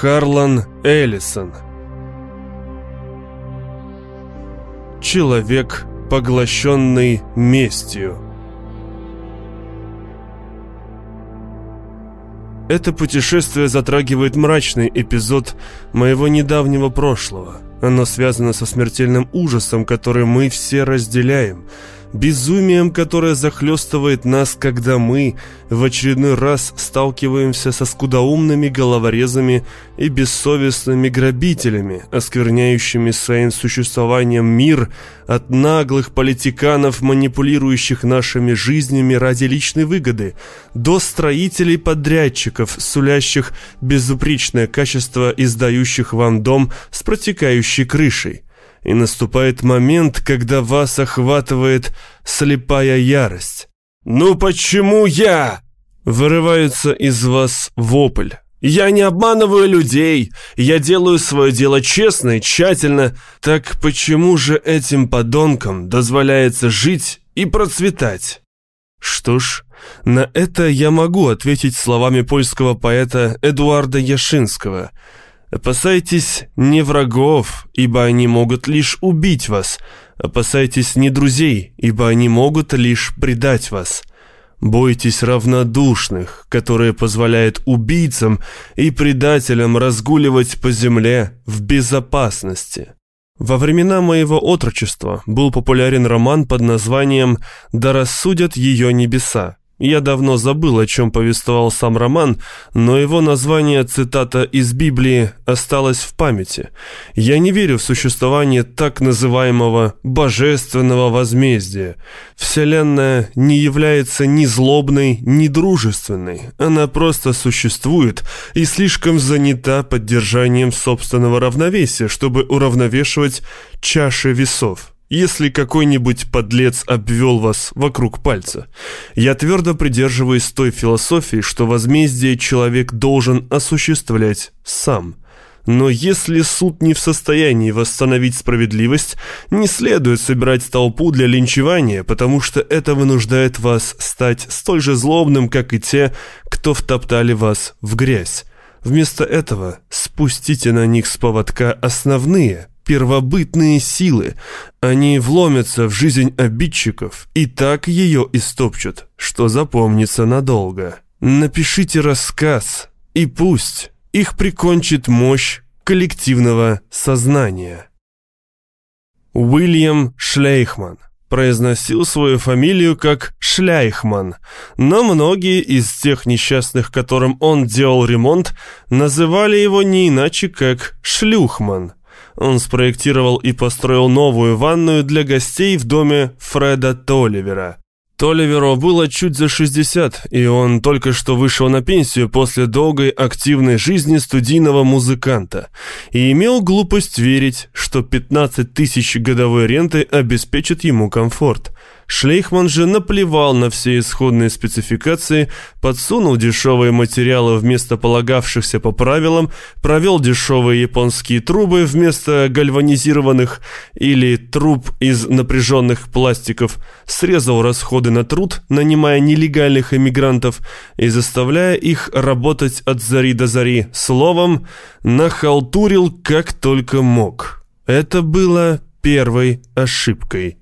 Харлан Эллисон. Человек, поглощенный местью. Это путешествие затрагивает мрачный эпизод моего недавнего прошлого. Оно связано со смертельным ужасом, который мы все разделяем – безумием, которое захлестывает нас, когда мы в очередной раз сталкиваемся со скудоумными головорезами и бессовестными грабителями, оскверняющими своим существованием мир от наглых политиканов, манипулирующих нашими жизнями ради личной выгоды, до строителей-подрядчиков, сулящих безупречное качество, издающих вам дом с протекающей крышей и наступает момент, когда вас охватывает слепая ярость. «Ну почему я?» Вырывается из вас вопль. «Я не обманываю людей, я делаю свое дело честно и тщательно. Так почему же этим подонкам дозволяется жить и процветать?» Что ж, на это я могу ответить словами польского поэта Эдуарда Яшинского – Опасайтесь не врагов, ибо они могут лишь убить вас. Опасайтесь не друзей, ибо они могут лишь предать вас. Бойтесь равнодушных, которые позволяют убийцам и предателям разгуливать по земле в безопасности. Во времена моего отрочества был популярен роман под названием «Да рассудят ее небеса», я давно забыл, о чем повествовал сам роман, но его название, цитата из Библии, осталось в памяти. Я не верю в существование так называемого «божественного возмездия». Вселенная не является ни злобной, ни дружественной. Она просто существует и слишком занята поддержанием собственного равновесия, чтобы уравновешивать чаши весов если какой-нибудь подлец обвел вас вокруг пальца. Я твердо придерживаюсь той философии, что возмездие человек должен осуществлять сам. Но если суд не в состоянии восстановить справедливость, не следует собирать толпу для линчевания, потому что это вынуждает вас стать столь же злобным, как и те, кто втоптали вас в грязь. Вместо этого спустите на них с поводка основные – первобытные силы. Они вломятся в жизнь обидчиков и так ее истопчут, что запомнится надолго. Напишите рассказ, и пусть их прикончит мощь коллективного сознания. Уильям Шлейхман произносил свою фамилию как Шляйхман, но многие из тех несчастных, которым он делал ремонт, называли его не иначе как Шлюхман – он спроектировал и построил новую ванную для гостей в доме Фреда Толивера. Толиверу было чуть за 60, и он только что вышел на пенсию после долгой активной жизни студийного музыканта и имел глупость верить, что 15 тысяч годовой ренты обеспечат ему комфорт – Шлейхман же наплевал на все исходные спецификации, подсунул дешевые материалы вместо полагавшихся по правилам, провел дешевые японские трубы вместо гальванизированных или труб из напряженных пластиков, срезал расходы на труд, нанимая нелегальных эмигрантов и заставляя их работать от зари до зари, словом, нахалтурил как только мог. Это было первой ошибкой.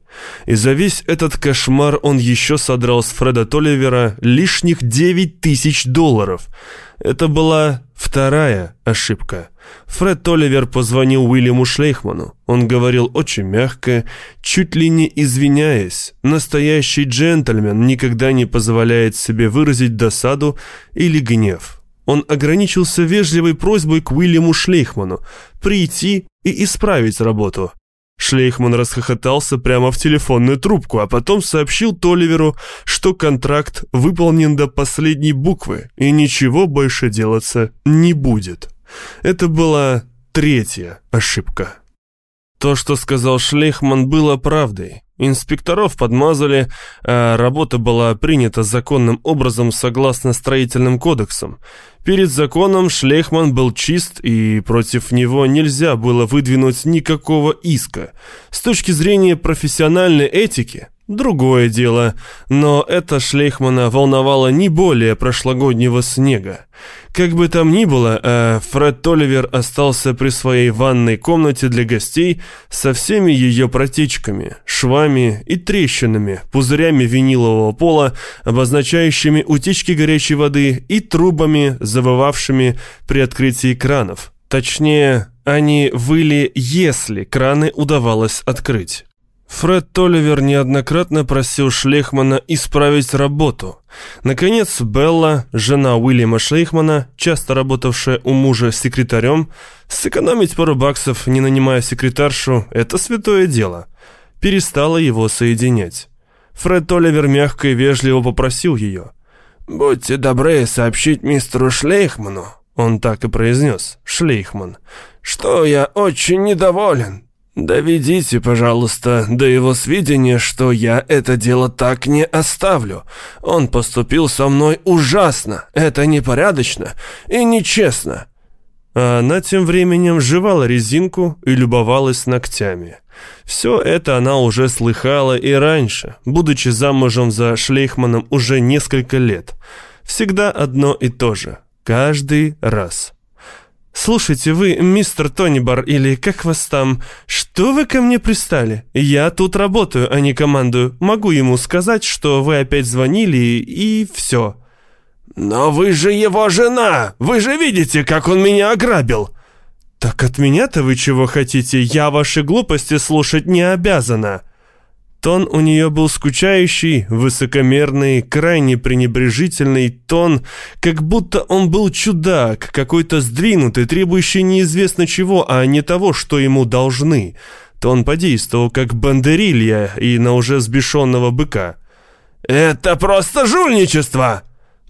И за весь этот кошмар он еще содрал с Фреда Толивера лишних 9 тысяч долларов. Это была вторая ошибка. Фред Толивер позвонил Уильяму Шлейхману. Он говорил очень мягко, чуть ли не извиняясь. Настоящий джентльмен никогда не позволяет себе выразить досаду или гнев. Он ограничился вежливой просьбой к Уильяму Шлейхману прийти и исправить работу. Шлейхман расхохотался прямо в телефонную трубку, а потом сообщил Толиверу, что контракт выполнен до последней буквы и ничего больше делаться не будет. Это была третья ошибка. То, что сказал Шлейхман, было правдой. Инспекторов подмазали, а работа была принята законным образом согласно строительным кодексам. Перед законом Шлейхман был чист, и против него нельзя было выдвинуть никакого иска. С точки зрения профессиональной этики – другое дело, но это Шлейхмана волновало не более прошлогоднего снега. Как бы там ни было, а Фред Толивер остался при своей ванной комнате для гостей со всеми ее протечками, швами и трещинами, пузырями винилового пола, обозначающими утечки горячей воды и трубами, завывавшими при открытии кранов. Точнее, они выли, если краны удавалось открыть. Фред Толивер неоднократно просил Шлейхмана исправить работу. Наконец, Белла, жена Уильяма Шлейхмана, часто работавшая у мужа секретарем, сэкономить пару баксов, не нанимая секретаршу, это святое дело, перестала его соединять. Фред Толивер мягко и вежливо попросил ее. «Будьте добры сообщить мистеру Шлейхману», он так и произнес, Шлейхман, «что я очень недоволен. «Доведите, пожалуйста, до его сведения, что я это дело так не оставлю. Он поступил со мной ужасно, это непорядочно и нечестно». А она тем временем жевала резинку и любовалась ногтями. Все это она уже слыхала и раньше, будучи замужем за Шлейхманом уже несколько лет. Всегда одно и то же, каждый раз. «Слушайте, вы, мистер Тонибар, или как вас там, что вы ко мне пристали? Я тут работаю, а не командую. Могу ему сказать, что вы опять звонили, и все». «Но вы же его жена! Вы же видите, как он меня ограбил!» «Так от меня-то вы чего хотите? Я ваши глупости слушать не обязана!» Тон у нее был скучающий, высокомерный, крайне пренебрежительный тон, как будто он был чудак, какой-то сдвинутый, требующий неизвестно чего, а не того, что ему должны. Тон подействовал, как бандерилья и на уже сбешенного быка. «Это просто жульничество!»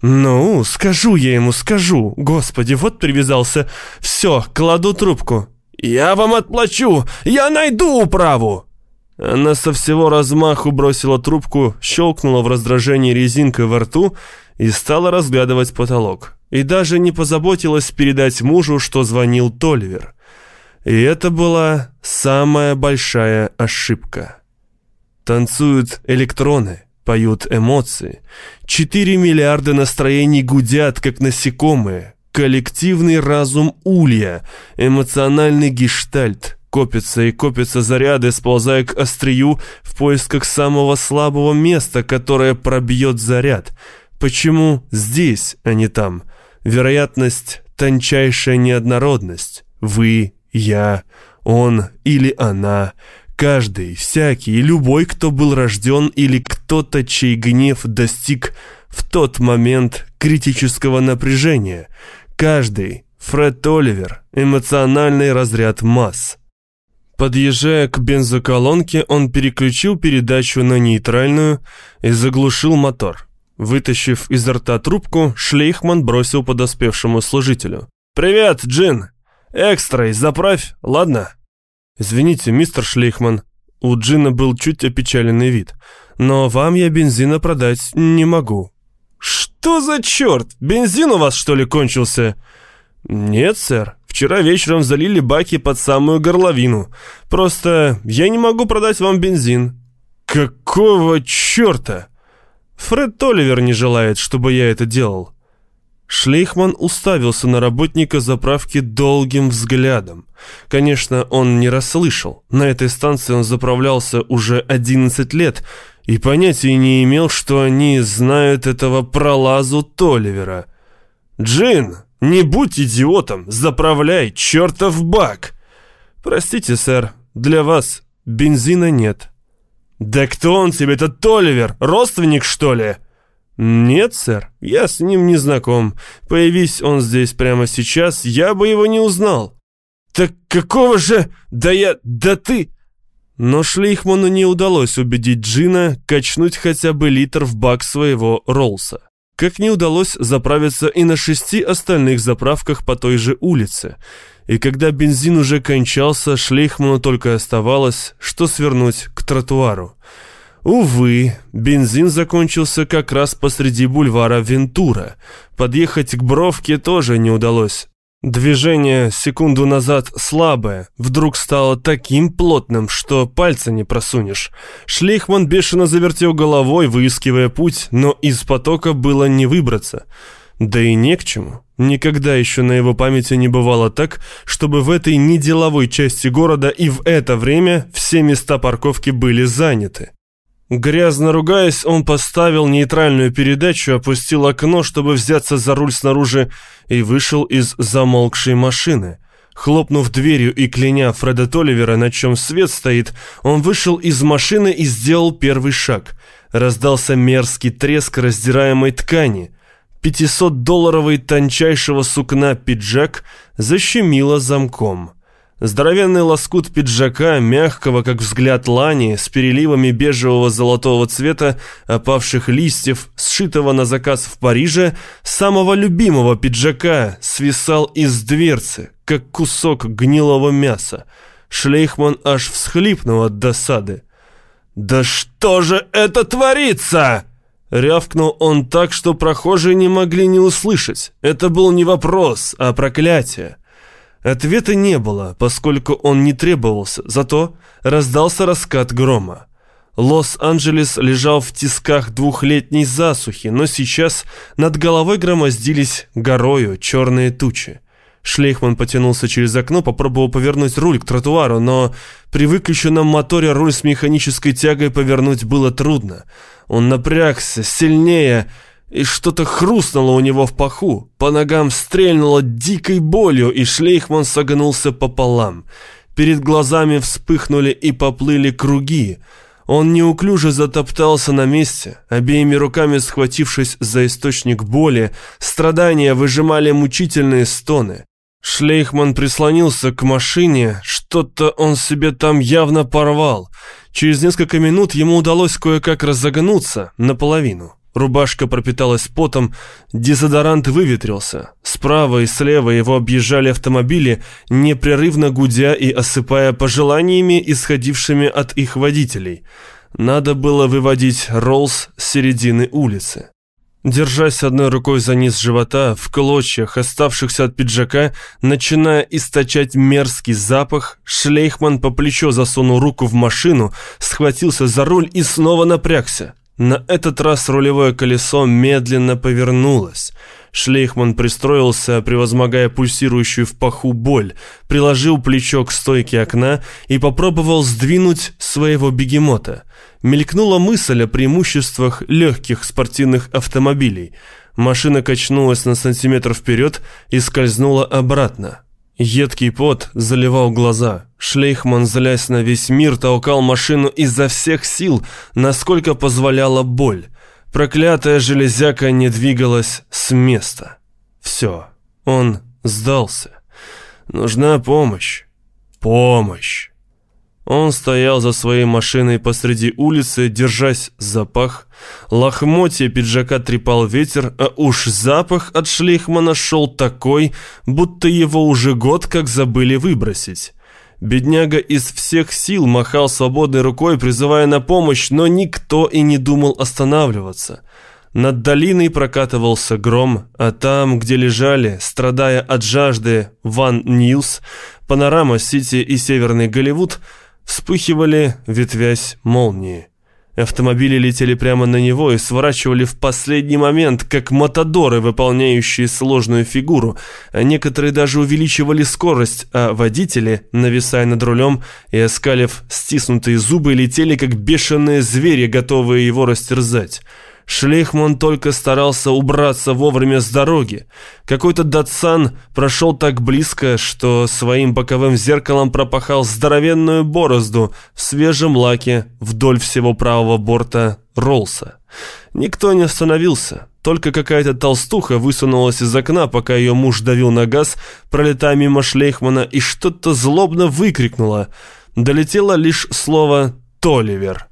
«Ну, скажу я ему, скажу. Господи, вот привязался. Все, кладу трубку». «Я вам отплачу! Я найду управу!» Она со всего размаху бросила трубку, щелкнула в раздражении резинкой во рту и стала разглядывать потолок. И даже не позаботилась передать мужу, что звонил Толивер. И это была самая большая ошибка. Танцуют электроны, поют эмоции. Четыре миллиарда настроений гудят, как насекомые. Коллективный разум улья, эмоциональный гештальт, Копятся и копятся заряды, сползая к острию в поисках самого слабого места, которое пробьет заряд. Почему здесь, а не там? Вероятность — тончайшая неоднородность. Вы, я, он или она. Каждый, всякий, любой, кто был рожден или кто-то, чей гнев достиг в тот момент критического напряжения. Каждый, Фред Оливер, эмоциональный разряд масс. Подъезжая к бензоколонке, он переключил передачу на нейтральную и заглушил мотор. Вытащив изо рта трубку, Шлейхман бросил подоспевшему служителю. «Привет, Джин! Экстрой, заправь, ладно?» «Извините, мистер Шлейхман». У Джина был чуть опечаленный вид. «Но вам я бензина продать не могу». «Что за черт? Бензин у вас, что ли, кончился?» «Нет, сэр. Вчера вечером залили баки под самую горловину. Просто я не могу продать вам бензин». «Какого черта?» «Фред Толивер не желает, чтобы я это делал». Шлейхман уставился на работника заправки долгим взглядом. Конечно, он не расслышал. На этой станции он заправлялся уже 11 лет и понятия не имел, что они знают этого пролазу Толивера. «Джин!» «Не будь идиотом, заправляй чертов бак!» «Простите, сэр, для вас бензина нет». «Да кто он тебе, этот Толивер? Родственник, что ли?» «Нет, сэр, я с ним не знаком. Появись он здесь прямо сейчас, я бы его не узнал». «Так какого же... Да я... Да ты...» Но Шлейхману не удалось убедить Джина качнуть хотя бы литр в бак своего Роллса как не удалось заправиться и на шести остальных заправках по той же улице. И когда бензин уже кончался, Шлейхману только оставалось, что свернуть к тротуару. Увы, бензин закончился как раз посреди бульвара Вентура. Подъехать к Бровке тоже не удалось. Движение секунду назад слабое, вдруг стало таким плотным, что пальца не просунешь. Шлейхман бешено завертел головой, выискивая путь, но из потока было не выбраться. Да и не к чему. Никогда еще на его памяти не бывало так, чтобы в этой неделовой части города и в это время все места парковки были заняты. Грязно ругаясь, он поставил нейтральную передачу, опустил окно, чтобы взяться за руль снаружи, и вышел из замолкшей машины. Хлопнув дверью и кляня Фреда Толивера, на чем свет стоит, он вышел из машины и сделал первый шаг. Раздался мерзкий треск раздираемой ткани. 500-долларовый тончайшего сукна пиджак защемило замком. Здоровенный лоскут пиджака, мягкого, как взгляд лани, с переливами бежевого золотого цвета, опавших листьев, сшитого на заказ в Париже, самого любимого пиджака, свисал из дверцы, как кусок гнилого мяса. Шлейхман аж всхлипнул от досады. «Да что же это творится?» Рявкнул он так, что прохожие не могли не услышать. Это был не вопрос, а проклятие. Ответа не было, поскольку он не требовался, зато раздался раскат грома. Лос-Анджелес лежал в тисках двухлетней засухи, но сейчас над головой громоздились горою черные тучи. Шлейхман потянулся через окно, попробовал повернуть руль к тротуару, но при выключенном моторе руль с механической тягой повернуть было трудно. Он напрягся сильнее, и что-то хрустнуло у него в паху. По ногам стрельнуло дикой болью, и Шлейхман согнулся пополам. Перед глазами вспыхнули и поплыли круги. Он неуклюже затоптался на месте, обеими руками схватившись за источник боли, страдания выжимали мучительные стоны. Шлейхман прислонился к машине, что-то он себе там явно порвал. Через несколько минут ему удалось кое-как разогнуться наполовину. Рубашка пропиталась потом, дезодорант выветрился. Справа и слева его объезжали автомобили, непрерывно гудя и осыпая пожеланиями, исходившими от их водителей. Надо было выводить Роллс с середины улицы. Держась одной рукой за низ живота, в клочьях, оставшихся от пиджака, начиная источать мерзкий запах, Шлейхман по плечо засунул руку в машину, схватился за руль и снова напрягся. На этот раз рулевое колесо медленно повернулось. Шлейхман пристроился, превозмогая пульсирующую в паху боль, приложил плечо к стойке окна и попробовал сдвинуть своего бегемота. Мелькнула мысль о преимуществах легких спортивных автомобилей. Машина качнулась на сантиметр вперед и скользнула обратно. Едкий пот заливал глаза. Шлейхман, злясь на весь мир, толкал машину изо всех сил, насколько позволяла боль. Проклятая железяка не двигалась с места. Все, он сдался. Нужна помощь. Помощь. Он стоял за своей машиной посреди улицы, держась за пах. Лохмотья пиджака трепал ветер, а уж запах от шлейхмана шел такой, будто его уже год как забыли выбросить. Бедняга из всех сил махал свободной рукой, призывая на помощь, но никто и не думал останавливаться. Над долиной прокатывался гром, а там, где лежали, страдая от жажды, Ван Нилс, Панорама Сити и Северный Голливуд – Вспыхивали, ветвясь молнии. Автомобили летели прямо на него и сворачивали в последний момент, как матадоры, выполняющие сложную фигуру, а некоторые даже увеличивали скорость, а водители, нависая над рулем и оскалив стиснутые зубы, летели как бешеные звери, готовые его растерзать. Шлейхман только старался убраться вовремя с дороги. Какой-то датсан прошел так близко, что своим боковым зеркалом пропахал здоровенную борозду в свежем лаке вдоль всего правого борта Ролса. Никто не остановился. Только какая-то толстуха высунулась из окна, пока ее муж давил на газ, пролетая мимо Шлейхмана, и что-то злобно выкрикнула. Долетело лишь слово «Толивер».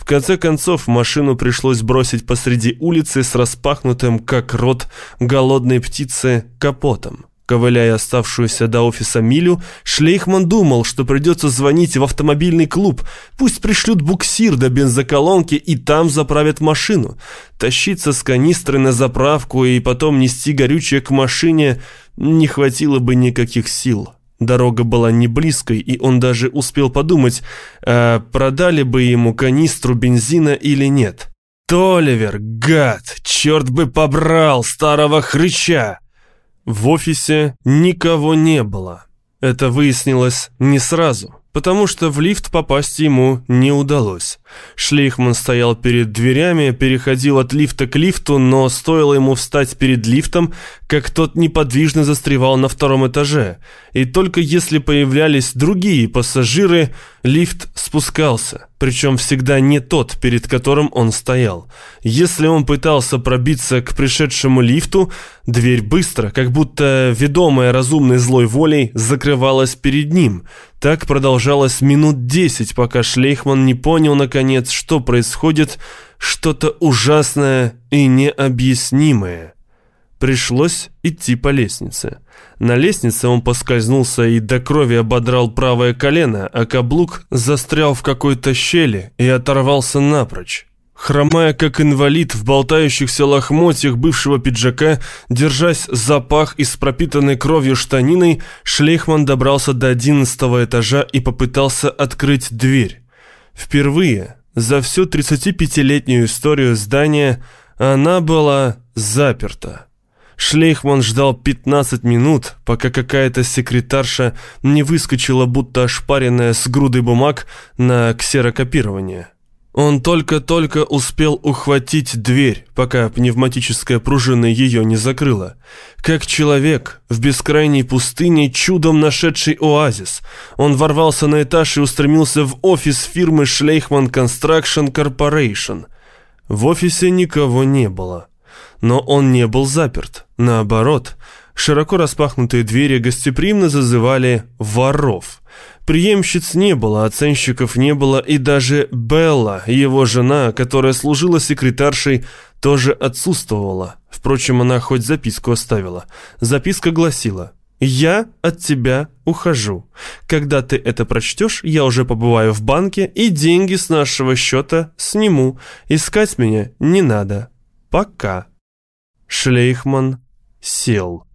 В конце концов, машину пришлось бросить посреди улицы с распахнутым, как рот голодной птицы, капотом. Ковыляя оставшуюся до офиса милю, Шлейхман думал, что придется звонить в автомобильный клуб. Пусть пришлют буксир до бензоколонки и там заправят машину. Тащиться с канистры на заправку и потом нести горючее к машине не хватило бы никаких сил. Дорога была не близкой, и он даже успел подумать, а продали бы ему канистру бензина или нет. Толивер, гад! Черт бы побрал старого хрыча!» В офисе никого не было. Это выяснилось не сразу потому что в лифт попасть ему не удалось. Шлейхман стоял перед дверями, переходил от лифта к лифту, но стоило ему встать перед лифтом, как тот неподвижно застревал на втором этаже. И только если появлялись другие пассажиры, лифт спускался, причем всегда не тот, перед которым он стоял. Если он пытался пробиться к пришедшему лифту, дверь быстро, как будто ведомая разумной злой волей, закрывалась перед ним – так продолжалось минут десять, пока Шлейхман не понял, наконец, что происходит, что-то ужасное и необъяснимое. Пришлось идти по лестнице. На лестнице он поскользнулся и до крови ободрал правое колено, а каблук застрял в какой-то щели и оторвался напрочь. Хромая как инвалид в болтающихся лохмотьях бывшего пиджака, держась за пах из пропитанной кровью штаниной, Шлейхман добрался до одиннадцатого этажа и попытался открыть дверь. Впервые за всю 35-летнюю историю здания она была заперта. Шлейхман ждал 15 минут, пока какая-то секретарша не выскочила, будто ошпаренная с грудой бумаг на ксерокопирование. Он только-только успел ухватить дверь, пока пневматическая пружина ее не закрыла. Как человек в бескрайней пустыне, чудом нашедший оазис, он ворвался на этаж и устремился в офис фирмы Schleichmann Construction Corporation. В офисе никого не было. Но он не был заперт. Наоборот, широко распахнутые двери гостеприимно зазывали воров – Приемщиц не было, оценщиков не было, и даже Белла, его жена, которая служила секретаршей, тоже отсутствовала. Впрочем, она хоть записку оставила. Записка гласила «Я от тебя ухожу. Когда ты это прочтешь, я уже побываю в банке и деньги с нашего счета сниму. Искать меня не надо. Пока». Шлейхман сел.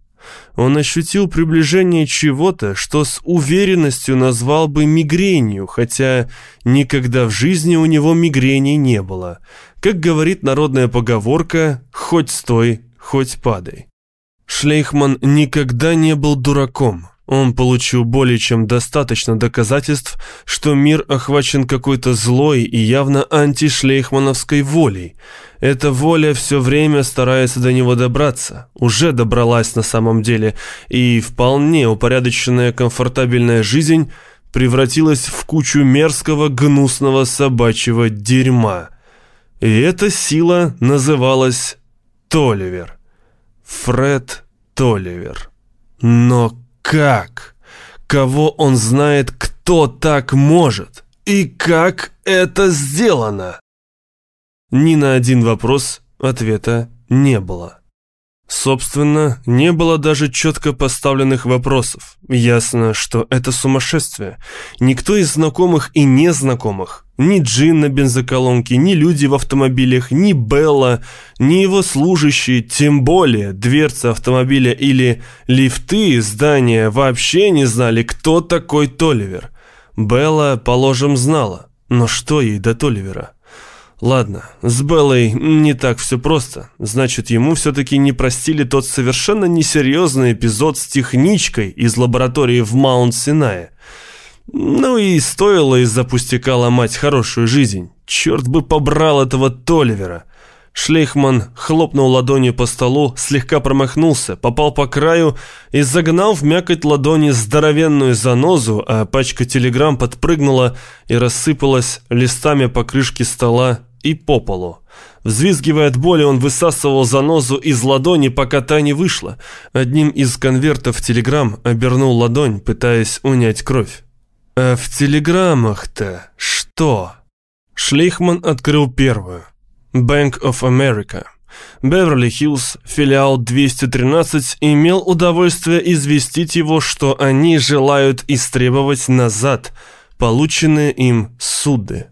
Он ощутил приближение чего-то, что с уверенностью назвал бы мигренью, хотя никогда в жизни у него мигрени не было. Как говорит народная поговорка «хоть стой, хоть падай». Шлейхман никогда не был дураком. Он получил более чем достаточно доказательств, что мир охвачен какой-то злой и явно антишлейхмановской волей. Эта воля все время старается до него добраться, уже добралась на самом деле, и вполне упорядоченная комфортабельная жизнь превратилась в кучу мерзкого гнусного собачьего дерьма. И эта сила называлась Толивер. Фред Толивер. Но как? Кого он знает, кто так может? И как это сделано? Ни на один вопрос ответа не было. Собственно, не было даже четко поставленных вопросов. Ясно, что это сумасшествие. Никто из знакомых и незнакомых ни Джин на бензоколонке, ни люди в автомобилях, ни Белла, ни его служащие, тем более дверца автомобиля или лифты здания вообще не знали, кто такой Толивер. Белла, положим, знала, но что ей до Толивера? Ладно, с Беллой не так все просто. Значит, ему все-таки не простили тот совершенно несерьезный эпизод с техничкой из лаборатории в Маунт-Синае. Ну и стоило из-за пустяка ломать хорошую жизнь. Черт бы побрал этого Толивера. Шлейхман хлопнул ладонью по столу, слегка промахнулся, попал по краю и загнал в мякоть ладони здоровенную занозу, а пачка телеграмм подпрыгнула и рассыпалась листами по крышке стола и по полу. Взвизгивая от боли, он высасывал занозу из ладони, пока та не вышла. Одним из конвертов телеграмм обернул ладонь, пытаясь унять кровь. «А в телеграммах-то что?» Шлейхман открыл первую. Bank of America. Беверли-Хиллз, филиал 213, имел удовольствие известить его, что они желают истребовать назад полученные им суды.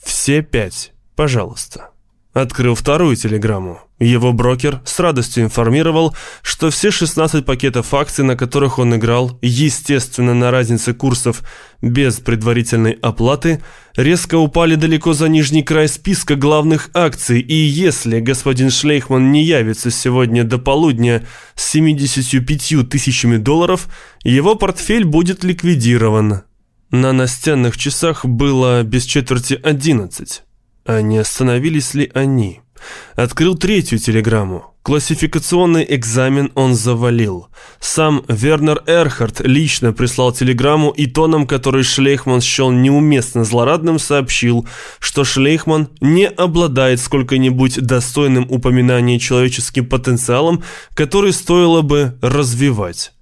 Все пять, пожалуйста. Открыл вторую телеграмму. Его брокер с радостью информировал, что все 16 пакетов акций, на которых он играл, естественно, на разнице курсов без предварительной оплаты, резко упали далеко за нижний край списка главных акций, и если господин Шлейхман не явится сегодня до полудня с 75 тысячами долларов, его портфель будет ликвидирован. На настенных часах было без четверти 11. А не остановились ли они? Открыл третью телеграмму. Классификационный экзамен он завалил. Сам Вернер Эрхард лично прислал телеграмму и тоном, который Шлейхман счел неуместно злорадным, сообщил, что Шлейхман не обладает сколько-нибудь достойным упоминания человеческим потенциалом, который стоило бы развивать.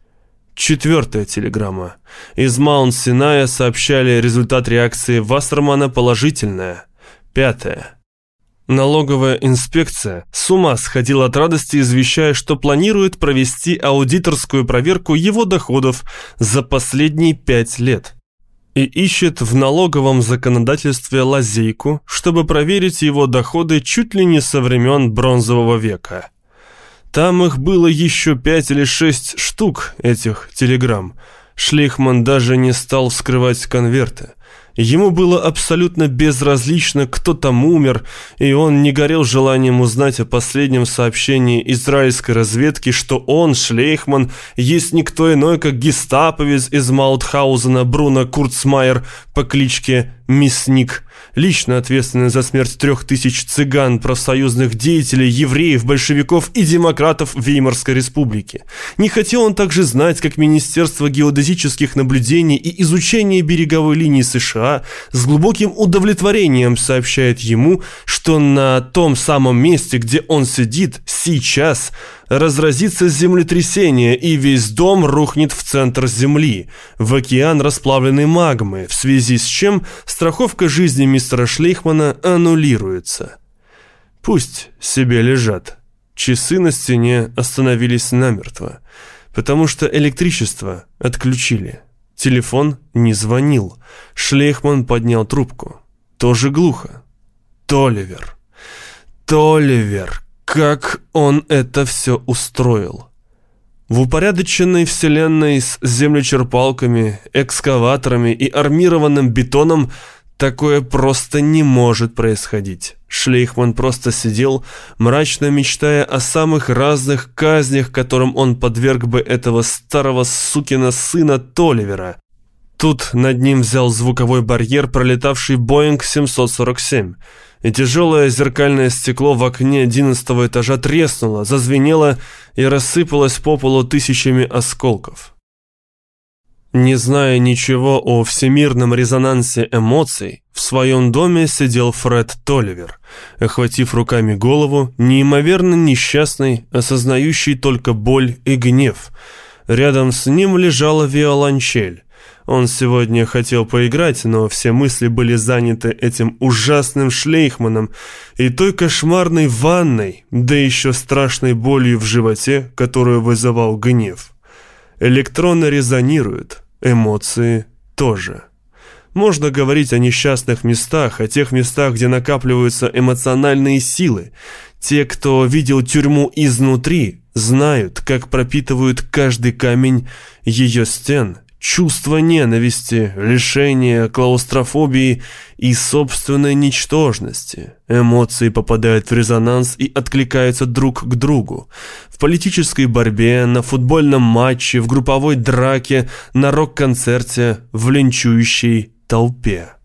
Четвертая телеграмма. Из Маунт-Синая сообщали результат реакции Вассермана положительная. Пятая. Налоговая инспекция с ума сходила от радости, извещая, что планирует провести аудиторскую проверку его доходов за последние пять лет и ищет в налоговом законодательстве лазейку, чтобы проверить его доходы чуть ли не со времен бронзового века. Там их было еще пять или шесть штук, этих телеграмм. Шлейхман даже не стал вскрывать конверты. Ему было абсолютно безразлично, кто там умер, и он не горел желанием узнать о последнем сообщении израильской разведки, что он, Шлейхман, есть никто иной, как гестаповец из Маутхаузена Бруно Курцмайер по кличке Мясник лично ответственный за смерть трех тысяч цыган, профсоюзных деятелей, евреев, большевиков и демократов Веймарской республики. Не хотел он также знать, как Министерство геодезических наблюдений и изучения береговой линии США с глубоким удовлетворением сообщает ему, что на том самом месте, где он сидит сейчас – разразится землетрясение, и весь дом рухнет в центр земли, в океан расплавленной магмы, в связи с чем страховка жизни мистера Шлейхмана аннулируется. Пусть себе лежат. Часы на стене остановились намертво, потому что электричество отключили. Телефон не звонил. Шлейхман поднял трубку. Тоже глухо. Толивер. Толивер, как он это все устроил? В упорядоченной вселенной с землечерпалками, экскаваторами и армированным бетоном такое просто не может происходить. Шлейхман просто сидел, мрачно мечтая о самых разных казнях, которым он подверг бы этого старого сукина сына Толивера. Тут над ним взял звуковой барьер пролетавший Боинг 747 и тяжелое зеркальное стекло в окне одиннадцатого этажа треснуло, зазвенело и рассыпалось по полу тысячами осколков. Не зная ничего о всемирном резонансе эмоций, в своем доме сидел Фред Толивер, охватив руками голову, неимоверно несчастный, осознающий только боль и гнев. Рядом с ним лежала виолончель, он сегодня хотел поиграть, но все мысли были заняты этим ужасным шлейхманом и той кошмарной ванной, да еще страшной болью в животе, которую вызывал гнев. Электроны резонируют, эмоции тоже. Можно говорить о несчастных местах, о тех местах, где накапливаются эмоциональные силы. Те, кто видел тюрьму изнутри, знают, как пропитывают каждый камень ее стен – чувство ненависти, лишения, клаустрофобии и собственной ничтожности. Эмоции попадают в резонанс и откликаются друг к другу. В политической борьбе, на футбольном матче, в групповой драке, на рок-концерте, в линчующей толпе.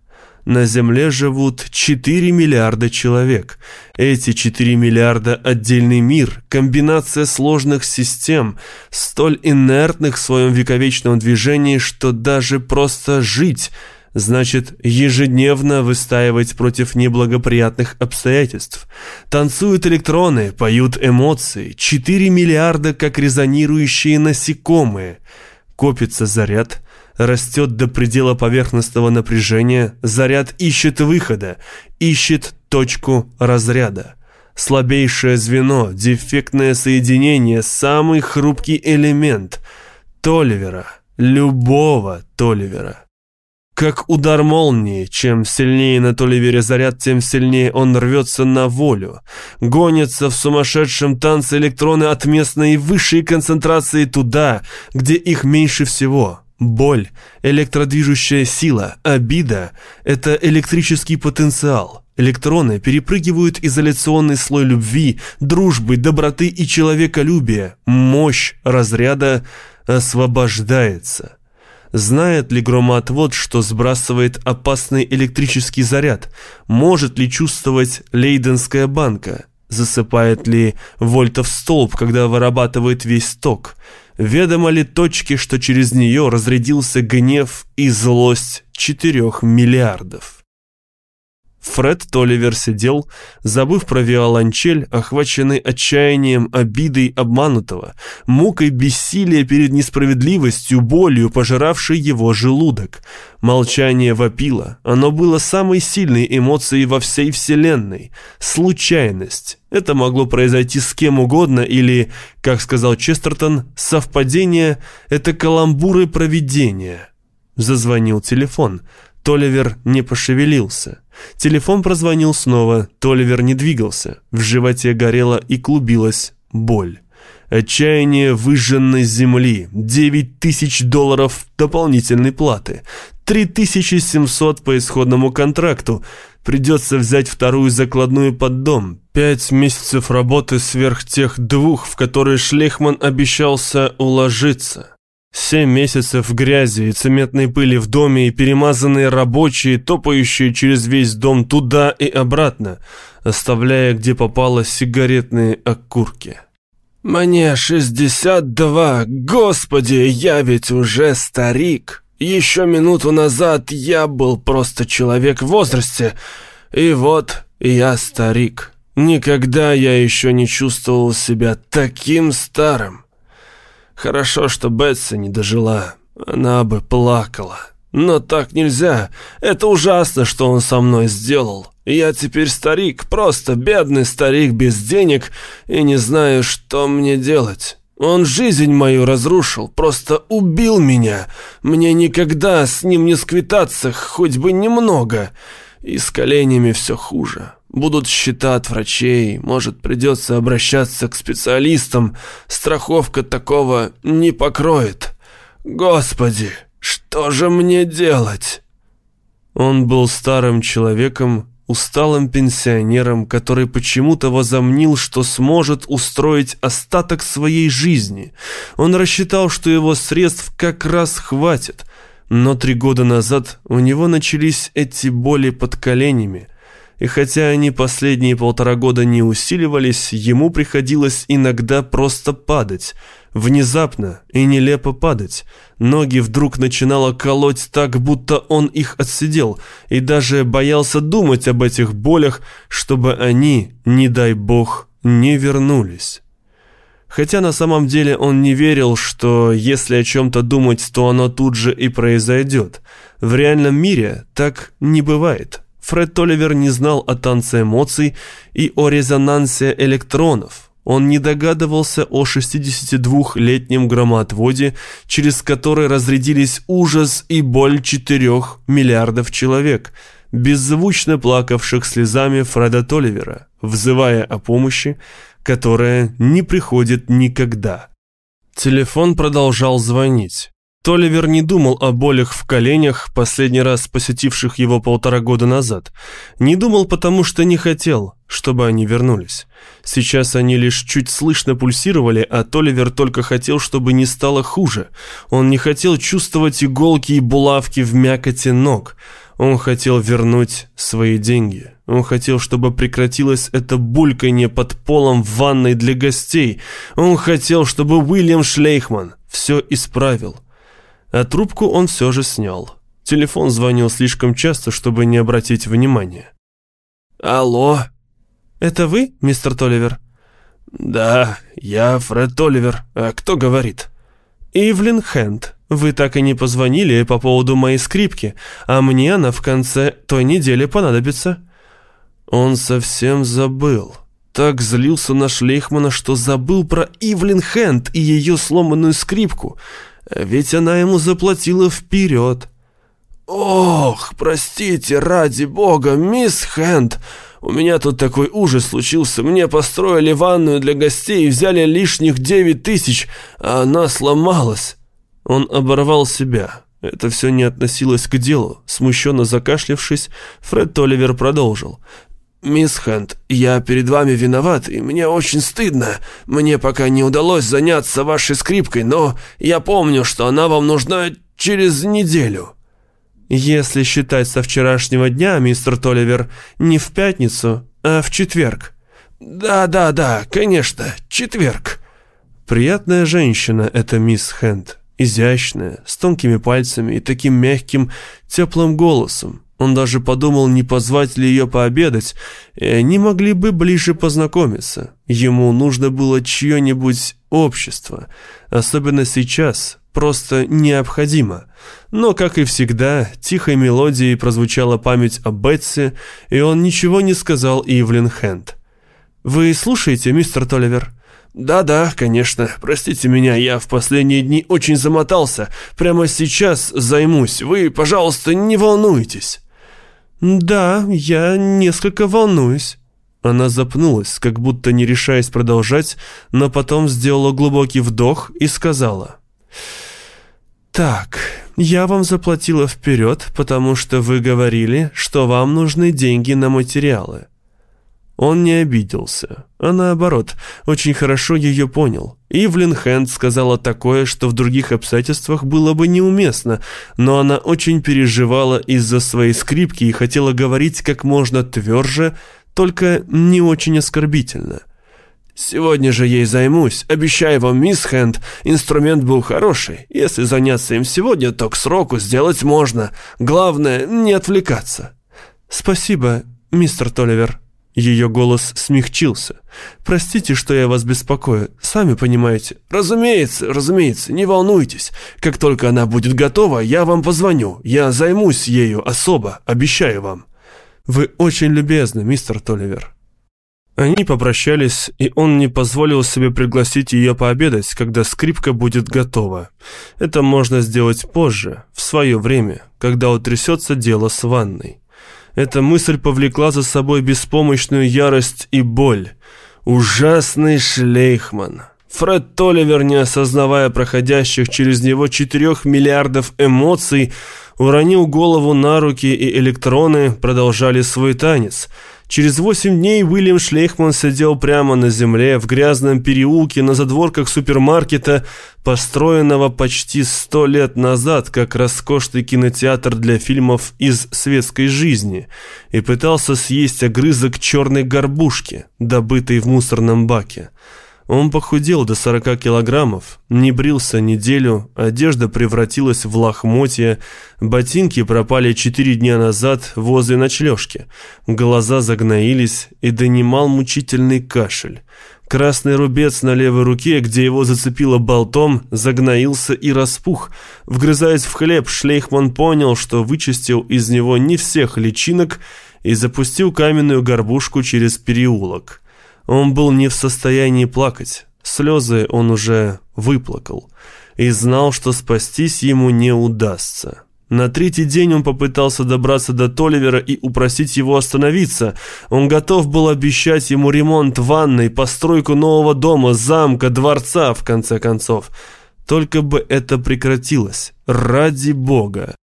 На Земле живут 4 миллиарда человек. Эти 4 миллиарда – отдельный мир, комбинация сложных систем, столь инертных в своем вековечном движении, что даже просто жить – значит ежедневно выстаивать против неблагоприятных обстоятельств. Танцуют электроны, поют эмоции, 4 миллиарда как резонирующие насекомые. Копится заряд – растет до предела поверхностного напряжения, заряд ищет выхода, ищет точку разряда. Слабейшее звено, дефектное соединение, самый хрупкий элемент Толивера, любого Толивера. Как удар молнии, чем сильнее на Толивере заряд, тем сильнее он рвется на волю. Гонятся в сумасшедшем танце электроны от местной высшей концентрации туда, где их меньше всего. Боль, электродвижущая сила, обида – это электрический потенциал. Электроны перепрыгивают изоляционный слой любви, дружбы, доброты и человеколюбия. Мощь разряда освобождается. Знает ли громоотвод, что сбрасывает опасный электрический заряд? Может ли чувствовать лейденская банка? Засыпает ли вольтов столб, когда вырабатывает весь ток? Ведомо ли точке, что через нее разрядился гнев и злость четырех миллиардов? Фред Толивер сидел, забыв про виолончель, охваченный отчаянием, обидой обманутого, мукой бессилия перед несправедливостью, болью, пожиравшей его желудок. Молчание вопило, оно было самой сильной эмоцией во всей вселенной. Случайность. Это могло произойти с кем угодно или, как сказал Честертон, совпадение – это каламбуры провидения. Зазвонил телефон. Толивер не пошевелился. Телефон прозвонил снова, Толивер не двигался. В животе горела и клубилась боль. Отчаяние выжженной земли, 9 тысяч долларов дополнительной платы, 3700 по исходному контракту, придется взять вторую закладную под дом, пять месяцев работы сверх тех двух, в которые Шлейхман обещался уложиться. Семь месяцев грязи и цементной пыли в доме и перемазанные рабочие, топающие через весь дом туда и обратно, оставляя где попало сигаретные окурки. «Мне шестьдесят два, господи, я ведь уже старик. Еще минуту назад я был просто человек в возрасте, и вот я старик. Никогда я еще не чувствовал себя таким старым». Хорошо, что Бетси не дожила. Она бы плакала. Но так нельзя. Это ужасно, что он со мной сделал. Я теперь старик, просто бедный старик без денег и не знаю, что мне делать. Он жизнь мою разрушил, просто убил меня. Мне никогда с ним не сквитаться, хоть бы немного. И с коленями все хуже. Будут счета от врачей, может, придется обращаться к специалистам. Страховка такого не покроет. Господи, что же мне делать? Он был старым человеком, усталым пенсионером, который почему-то возомнил, что сможет устроить остаток своей жизни. Он рассчитал, что его средств как раз хватит. Но три года назад у него начались эти боли под коленями – и хотя они последние полтора года не усиливались, ему приходилось иногда просто падать. Внезапно и нелепо падать. Ноги вдруг начинало колоть так, будто он их отсидел, и даже боялся думать об этих болях, чтобы они, не дай бог, не вернулись. Хотя на самом деле он не верил, что если о чем-то думать, то оно тут же и произойдет. В реальном мире так не бывает. Фред Толивер не знал о танце эмоций и о резонансе электронов. Он не догадывался о 62-летнем громоотводе, через который разрядились ужас и боль четырех миллиардов человек, беззвучно плакавших слезами Фреда Толивера, взывая о помощи, которая не приходит никогда. Телефон продолжал звонить. Толивер не думал о болях в коленях, последний раз посетивших его полтора года назад. Не думал, потому что не хотел, чтобы они вернулись. Сейчас они лишь чуть слышно пульсировали, а Толивер только хотел, чтобы не стало хуже. Он не хотел чувствовать иголки и булавки в мякоти ног. Он хотел вернуть свои деньги. Он хотел, чтобы прекратилось это бульканье под полом в ванной для гостей. Он хотел, чтобы Уильям Шлейхман все исправил а трубку он все же снял. Телефон звонил слишком часто, чтобы не обратить внимания. «Алло?» «Это вы, мистер Толивер?» «Да, я Фред Толивер. А кто говорит?» «Ивлин Хэнд. Вы так и не позвонили по поводу моей скрипки, а мне она в конце той недели понадобится». Он совсем забыл. Так злился на Шлейхмана, что забыл про Ивлин Хэнд и ее сломанную скрипку – ведь она ему заплатила вперед. «Ох, простите, ради бога, мисс Хэнд, у меня тут такой ужас случился. Мне построили ванную для гостей и взяли лишних девять тысяч, а она сломалась». Он оборвал себя. Это все не относилось к делу. Смущенно закашлявшись, Фред Толивер продолжил. «Мисс Хэнд, я перед вами виноват, и мне очень стыдно. Мне пока не удалось заняться вашей скрипкой, но я помню, что она вам нужна через неделю». «Если считать со вчерашнего дня, мистер Толивер, не в пятницу, а в четверг». «Да-да-да, конечно, четверг». Приятная женщина эта мисс Хэнд, изящная, с тонкими пальцами и таким мягким, теплым голосом. Он даже подумал, не позвать ли ее пообедать, и они могли бы ближе познакомиться. Ему нужно было чье-нибудь общество, особенно сейчас, просто необходимо. Но, как и всегда, тихой мелодией прозвучала память о Бетси, и он ничего не сказал Ивлин Хэнд. «Вы слушаете, мистер Толивер?» «Да-да, конечно. Простите меня, я в последние дни очень замотался. Прямо сейчас займусь. Вы, пожалуйста, не волнуйтесь». «Да, я несколько волнуюсь». Она запнулась, как будто не решаясь продолжать, но потом сделала глубокий вдох и сказала... «Так, я вам заплатила вперед, потому что вы говорили, что вам нужны деньги на материалы». Он не обиделся, а наоборот, очень хорошо ее понял. Ивлин Хэнд сказала такое, что в других обстоятельствах было бы неуместно, но она очень переживала из-за своей скрипки и хотела говорить как можно тверже, только не очень оскорбительно. «Сегодня же ей займусь. Обещаю вам, мисс Хэнд, инструмент был хороший. Если заняться им сегодня, то к сроку сделать можно. Главное, не отвлекаться». «Спасибо, мистер Толивер». Ее голос смягчился. «Простите, что я вас беспокою. Сами понимаете». «Разумеется, разумеется, не волнуйтесь. Как только она будет готова, я вам позвоню. Я займусь ею особо, обещаю вам». «Вы очень любезны, мистер Толивер». Они попрощались, и он не позволил себе пригласить ее пообедать, когда скрипка будет готова. Это можно сделать позже, в свое время, когда утрясется дело с ванной. Эта мысль повлекла за собой беспомощную ярость и боль. Ужасный Шлейхман. Фред Толивер, не осознавая проходящих через него четырех миллиардов эмоций, уронил голову на руки, и электроны продолжали свой танец – Через восемь дней Уильям Шлейхман сидел прямо на земле в грязном переулке на задворках супермаркета, построенного почти сто лет назад как роскошный кинотеатр для фильмов из светской жизни, и пытался съесть огрызок черной горбушки, добытой в мусорном баке. Он похудел до 40 килограммов, не брился неделю, одежда превратилась в лохмотья, ботинки пропали 4 дня назад возле ночлежки, глаза загноились и донимал мучительный кашель. Красный рубец на левой руке, где его зацепило болтом, загноился и распух. Вгрызаясь в хлеб, Шлейхман понял, что вычистил из него не всех личинок и запустил каменную горбушку через переулок. Он был не в состоянии плакать. Слезы он уже выплакал. И знал, что спастись ему не удастся. На третий день он попытался добраться до Толивера и упросить его остановиться. Он готов был обещать ему ремонт ванной, постройку нового дома, замка, дворца, в конце концов. Только бы это прекратилось. Ради бога.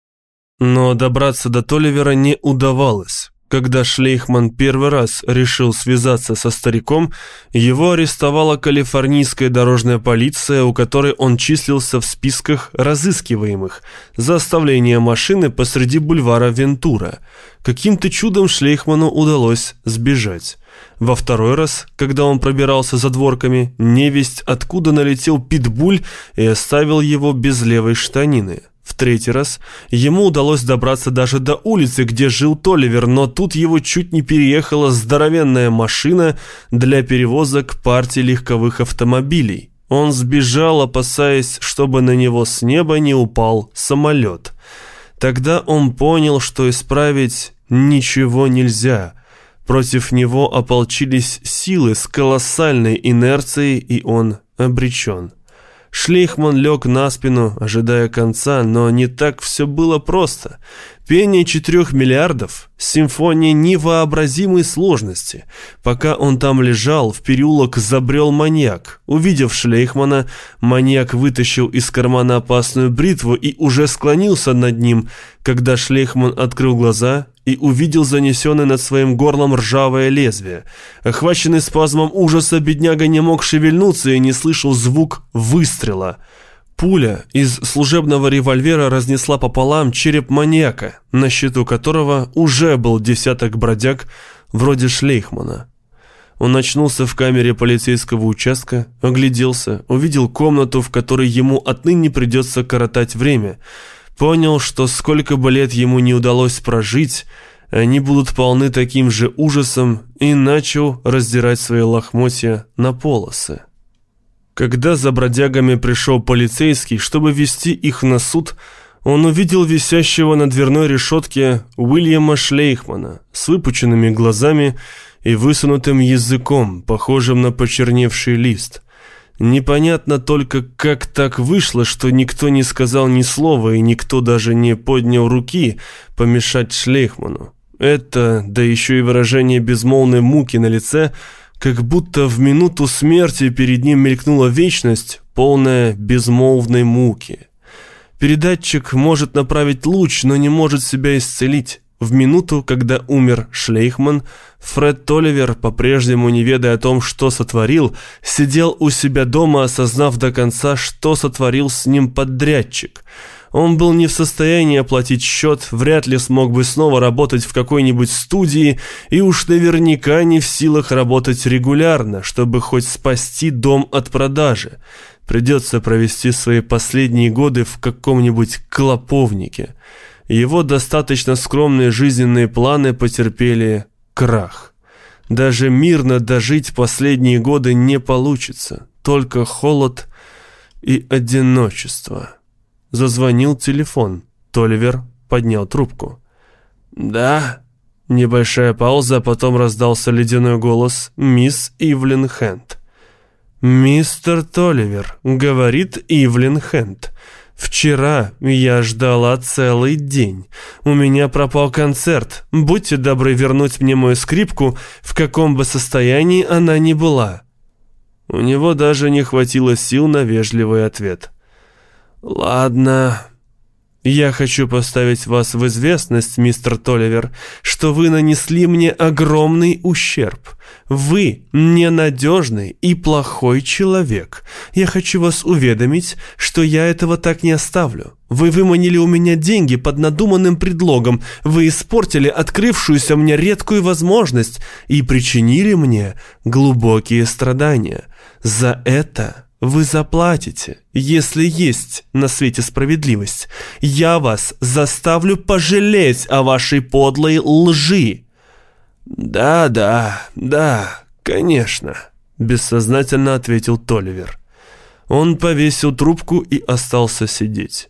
Но добраться до Толивера не удавалось. Когда Шлейхман первый раз решил связаться со стариком, его арестовала калифорнийская дорожная полиция, у которой он числился в списках разыскиваемых за оставление машины посреди бульвара Вентура. Каким-то чудом Шлейхману удалось сбежать. Во второй раз, когда он пробирался за дворками, невесть откуда налетел питбуль и оставил его без левой штанины. В третий раз ему удалось добраться даже до улицы, где жил Толивер, но тут его чуть не переехала здоровенная машина для перевозок партии легковых автомобилей. Он сбежал, опасаясь, чтобы на него с неба не упал самолет. Тогда он понял, что исправить ничего нельзя. Против него ополчились силы с колоссальной инерцией, и он обречен. Шлейхман лег на спину, ожидая конца, но не так все было просто. Пение четырех миллиардов – симфония невообразимой сложности. Пока он там лежал, в переулок забрел маньяк. Увидев Шлейхмана, маньяк вытащил из кармана опасную бритву и уже склонился над ним, когда Шлейхман открыл глаза и увидел занесенное над своим горлом ржавое лезвие. Охваченный спазмом ужаса, бедняга не мог шевельнуться и не слышал звук выстрела – Пуля из служебного револьвера разнесла пополам череп маньяка, на счету которого уже был десяток бродяг вроде Шлейхмана. Он очнулся в камере полицейского участка, огляделся, увидел комнату, в которой ему отныне придется коротать время, понял, что сколько бы лет ему не удалось прожить, они будут полны таким же ужасом и начал раздирать свои лохмотья на полосы. Когда за бродягами пришел полицейский, чтобы вести их на суд, он увидел висящего на дверной решетке Уильяма Шлейхмана с выпученными глазами и высунутым языком, похожим на почерневший лист. Непонятно только, как так вышло, что никто не сказал ни слова и никто даже не поднял руки помешать Шлейхману. Это, да еще и выражение безмолвной муки на лице – как будто в минуту смерти перед ним мелькнула вечность, полная безмолвной муки. Передатчик может направить луч, но не может себя исцелить. В минуту, когда умер Шлейхман, Фред Толивер, по-прежнему не ведая о том, что сотворил, сидел у себя дома, осознав до конца, что сотворил с ним подрядчик – он был не в состоянии оплатить счет, вряд ли смог бы снова работать в какой-нибудь студии и уж наверняка не в силах работать регулярно, чтобы хоть спасти дом от продажи. Придется провести свои последние годы в каком-нибудь клоповнике. Его достаточно скромные жизненные планы потерпели крах. Даже мирно дожить последние годы не получится, только холод и одиночество. Зазвонил телефон. Толивер поднял трубку. «Да?» Небольшая пауза, а потом раздался ледяной голос «Мисс Ивлин Хэнд». «Мистер Толивер», — говорит Ивлин Хэнд. «Вчера я ждала целый день. У меня пропал концерт. Будьте добры вернуть мне мою скрипку, в каком бы состоянии она ни была». У него даже не хватило сил на вежливый ответ. «Ладно. Я хочу поставить вас в известность, мистер Толивер, что вы нанесли мне огромный ущерб. Вы ненадежный и плохой человек. Я хочу вас уведомить, что я этого так не оставлю. Вы выманили у меня деньги под надуманным предлогом, вы испортили открывшуюся мне редкую возможность и причинили мне глубокие страдания. За это вы заплатите, если есть на свете справедливость. Я вас заставлю пожалеть о вашей подлой лжи. Да, да, да, конечно, бессознательно ответил Толивер. Он повесил трубку и остался сидеть.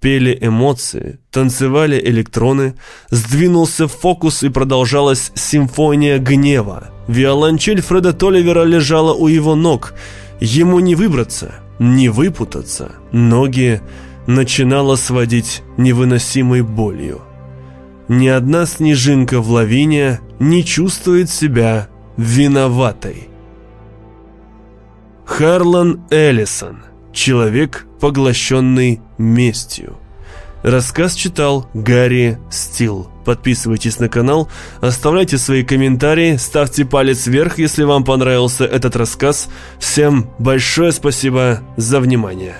Пели эмоции, танцевали электроны, сдвинулся фокус и продолжалась симфония гнева. Виолончель Фреда Толивера лежала у его ног – Ему не выбраться, не выпутаться. Ноги начинало сводить невыносимой болью. Ни одна снежинка в лавине не чувствует себя виноватой. Харлан Эллисон. Человек, поглощенный местью. Рассказ читал Гарри Стил. Подписывайтесь на канал, оставляйте свои комментарии, ставьте палец вверх, если вам понравился этот рассказ. Всем большое спасибо за внимание.